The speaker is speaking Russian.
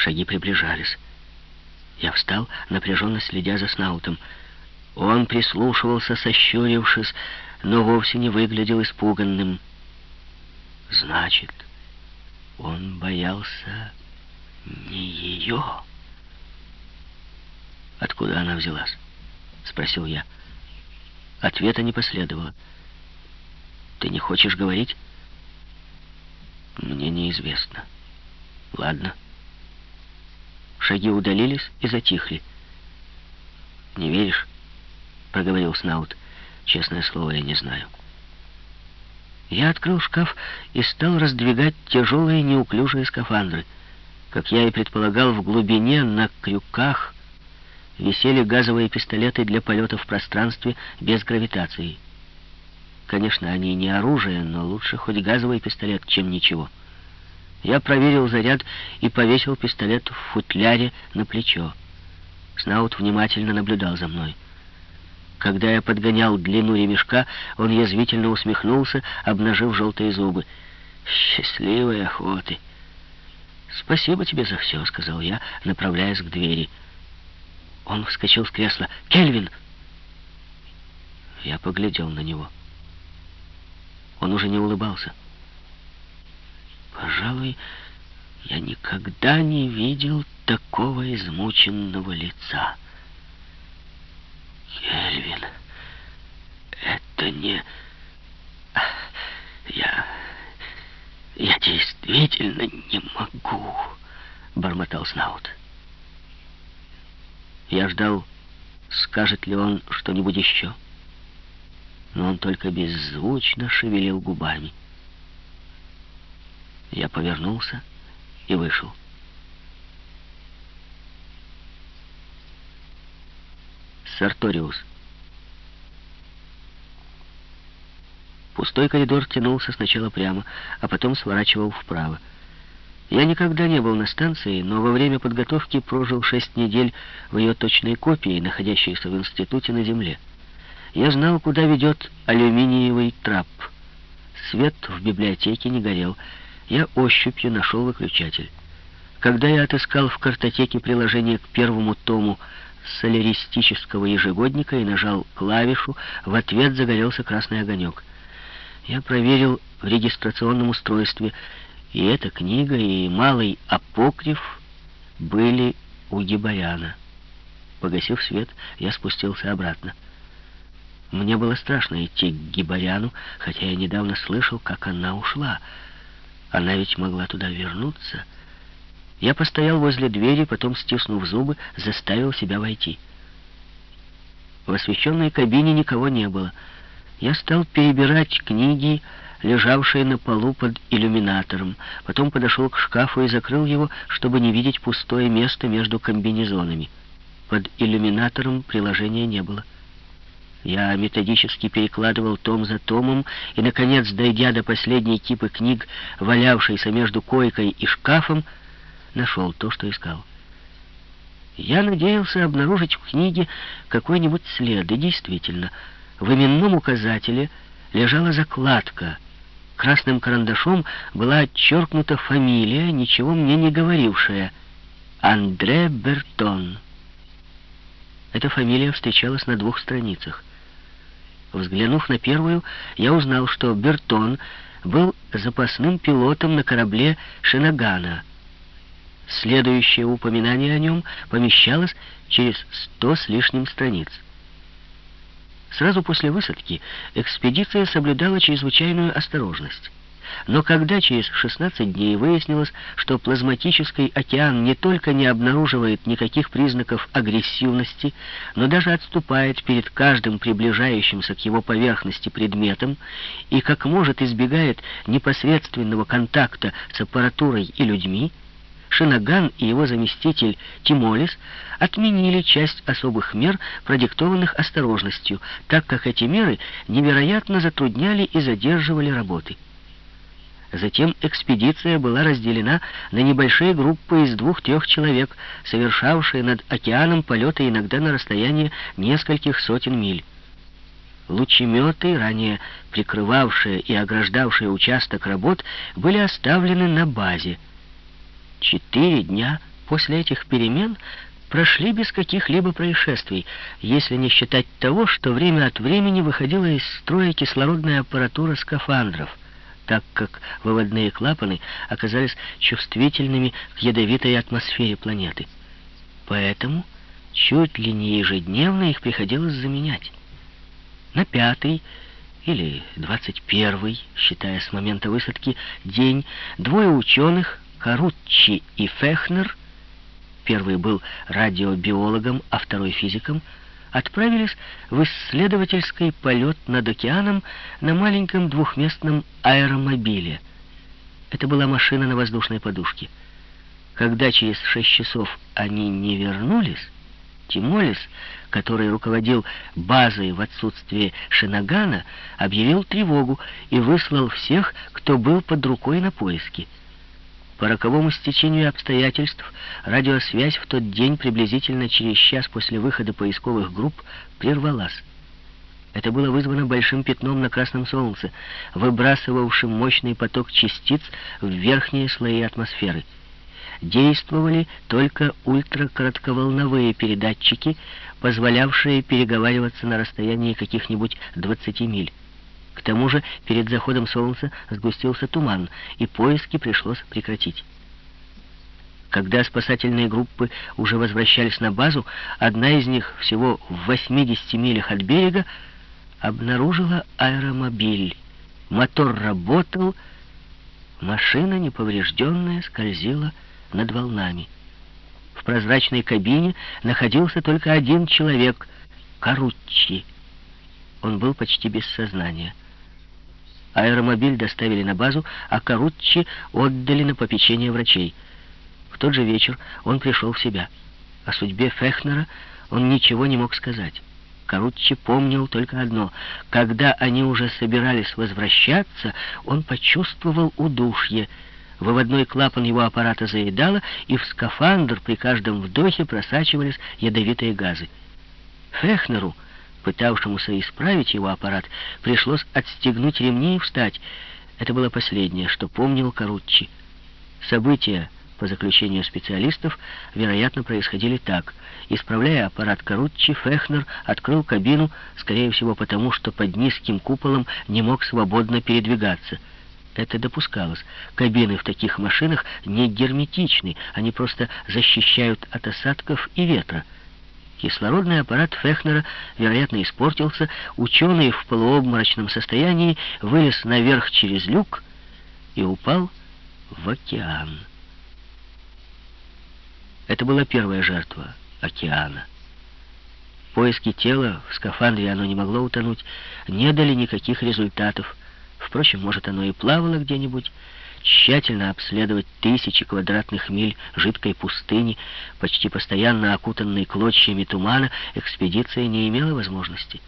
Шаги приближались. Я встал, напряженно следя за Снаутом. Он прислушивался, сощурившись, но вовсе не выглядел испуганным. Значит, он боялся не ее. «Откуда она взялась?» — спросил я. Ответа не последовало. «Ты не хочешь говорить?» «Мне неизвестно». «Ладно». Шаги удалились и затихли. «Не веришь?» — проговорил Снаут. «Честное слово, я не знаю». Я открыл шкаф и стал раздвигать тяжелые неуклюжие скафандры. Как я и предполагал, в глубине на крюках висели газовые пистолеты для полета в пространстве без гравитации. Конечно, они не оружие, но лучше хоть газовый пистолет, чем ничего. Я проверил заряд и повесил пистолет в футляре на плечо. Снаут внимательно наблюдал за мной. Когда я подгонял длину ремешка, он язвительно усмехнулся, обнажив желтые зубы. «Счастливой охоты!» «Спасибо тебе за все», — сказал я, направляясь к двери. Он вскочил с кресла. «Кельвин!» Я поглядел на него. Он уже не улыбался. Пожалуй, я никогда не видел такого измученного лица. Кельвин, это не... Я... Я действительно не могу, бормотал Снаут. Я ждал, скажет ли он что-нибудь еще. Но он только беззвучно шевелил губами. Я повернулся и вышел. Сарториус. Пустой коридор тянулся сначала прямо, а потом сворачивал вправо. Я никогда не был на станции, но во время подготовки прожил шесть недель в ее точной копии, находящейся в институте на Земле. Я знал, куда ведет алюминиевый трап. Свет в библиотеке не горел. Я ощупью нашел выключатель. Когда я отыскал в картотеке приложение к первому тому соляристического ежегодника и нажал клавишу, в ответ загорелся красный огонек. Я проверил в регистрационном устройстве и эта книга, и малый апокриф были у Гибаряна. Погасив свет, я спустился обратно. Мне было страшно идти к Гибаряну, хотя я недавно слышал, как она ушла. Она ведь могла туда вернуться. Я постоял возле двери, потом, стиснув зубы, заставил себя войти. В освещенной кабине никого не было. Я стал перебирать книги, лежавшие на полу под иллюминатором. Потом подошел к шкафу и закрыл его, чтобы не видеть пустое место между комбинезонами. Под иллюминатором приложения не было. Я методически перекладывал том за томом, и, наконец, дойдя до последней кипы книг, валявшейся между койкой и шкафом, нашел то, что искал. Я надеялся обнаружить в книге какой-нибудь след, и действительно, в именном указателе лежала закладка — Красным карандашом была отчеркнута фамилия, ничего мне не говорившая. Андре Бертон. Эта фамилия встречалась на двух страницах. Взглянув на первую, я узнал, что Бертон был запасным пилотом на корабле Шенагана. Следующее упоминание о нем помещалось через сто с лишним страниц. Сразу после высадки экспедиция соблюдала чрезвычайную осторожность. Но когда через 16 дней выяснилось, что плазматический океан не только не обнаруживает никаких признаков агрессивности, но даже отступает перед каждым приближающимся к его поверхности предметом и как может избегает непосредственного контакта с аппаратурой и людьми, Шинаган и его заместитель Тимолис отменили часть особых мер, продиктованных осторожностью, так как эти меры невероятно затрудняли и задерживали работы. Затем экспедиция была разделена на небольшие группы из двух-трех человек, совершавшие над океаном полеты иногда на расстояние нескольких сотен миль. Лучеметы, ранее прикрывавшие и ограждавшие участок работ, были оставлены на базе — Четыре дня после этих перемен прошли без каких-либо происшествий, если не считать того, что время от времени выходила из строя кислородная аппаратура скафандров, так как выводные клапаны оказались чувствительными к ядовитой атмосфере планеты. Поэтому чуть ли не ежедневно их приходилось заменять. На пятый или двадцать первый, считая с момента высадки, день, двое ученых, Каруччи и Фехнер, первый был радиобиологом, а второй физиком, отправились в исследовательский полет над океаном на маленьком двухместном аэромобиле. Это была машина на воздушной подушке. Когда через шесть часов они не вернулись, Тимолис, который руководил базой в отсутствие Шинагана, объявил тревогу и выслал всех, кто был под рукой на поиски. По роковому стечению обстоятельств радиосвязь в тот день приблизительно через час после выхода поисковых групп прервалась. Это было вызвано большим пятном на красном солнце, выбрасывавшим мощный поток частиц в верхние слои атмосферы. Действовали только ультракоротковолновые передатчики, позволявшие переговариваться на расстоянии каких-нибудь 20 миль. К тому же перед заходом солнца сгустился туман, и поиски пришлось прекратить. Когда спасательные группы уже возвращались на базу, одна из них всего в 80 милях от берега обнаружила аэромобиль. Мотор работал, машина, неповрежденная, скользила над волнами. В прозрачной кабине находился только один человек — Каруччи. Он был почти без сознания. Аэромобиль доставили на базу, а Каруччи отдали на попечение врачей. В тот же вечер он пришел в себя. О судьбе Фехнера он ничего не мог сказать. Каруччи помнил только одно. Когда они уже собирались возвращаться, он почувствовал удушье. Выводной клапан его аппарата заедало, и в скафандр при каждом вдохе просачивались ядовитые газы. Фехнеру Пытавшемуся исправить его аппарат, пришлось отстегнуть ремни и встать. Это было последнее, что помнил Каруччи. События, по заключению специалистов, вероятно, происходили так. Исправляя аппарат Каруччи, Фехнер открыл кабину, скорее всего потому, что под низким куполом не мог свободно передвигаться. Это допускалось. Кабины в таких машинах не герметичны, они просто защищают от осадков и ветра. Кислородный аппарат Фехнера, вероятно, испортился. Ученый в полуобморочном состоянии вылез наверх через люк и упал в океан. Это была первая жертва океана. Поиски тела, в скафандре оно не могло утонуть, не дали никаких результатов. Впрочем, может, оно и плавало где-нибудь тщательно обследовать тысячи квадратных миль жидкой пустыни, почти постоянно окутанной клочьями тумана, экспедиция не имела возможности.